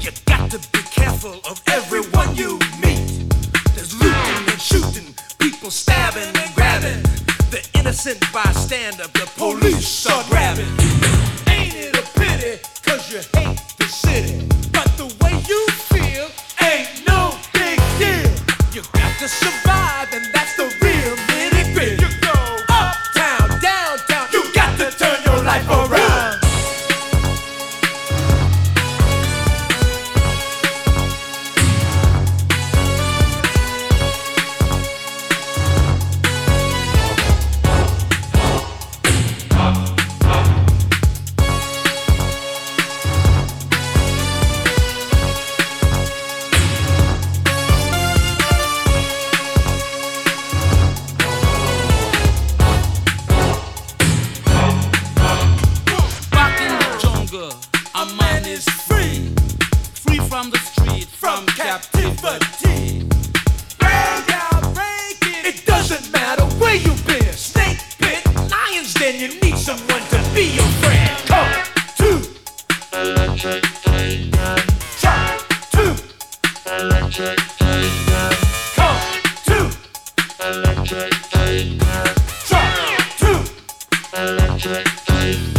You got to be careful of everyone you meet. There's looting and shooting, people stabbing and grabbing. The innocent bystander, the police are grabbing. Ain't it a pity? Cause you hate the city. But the way you feel ain't no big deal. You got to survive. from captivity. break out, break It doesn't matter where you've been. Snake bit, lions, then you need someone to be your friend. Come to Electric to Electric Come to Electric to Electric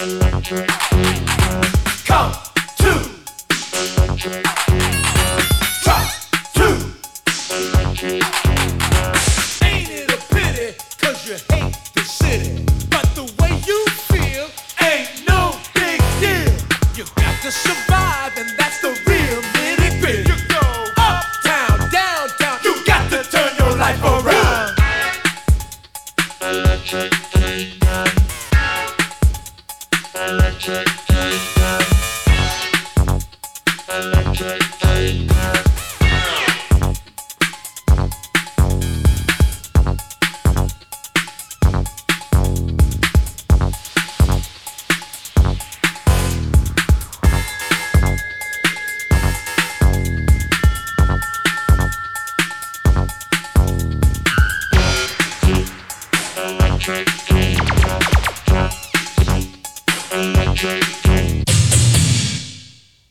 Electric. Come to. To. Ain't it a you hate the city. But the way you feel ain't no big deal. You got to survive, and that's the real. You go uptown, downtown. You got to turn your life around. Shut Jay.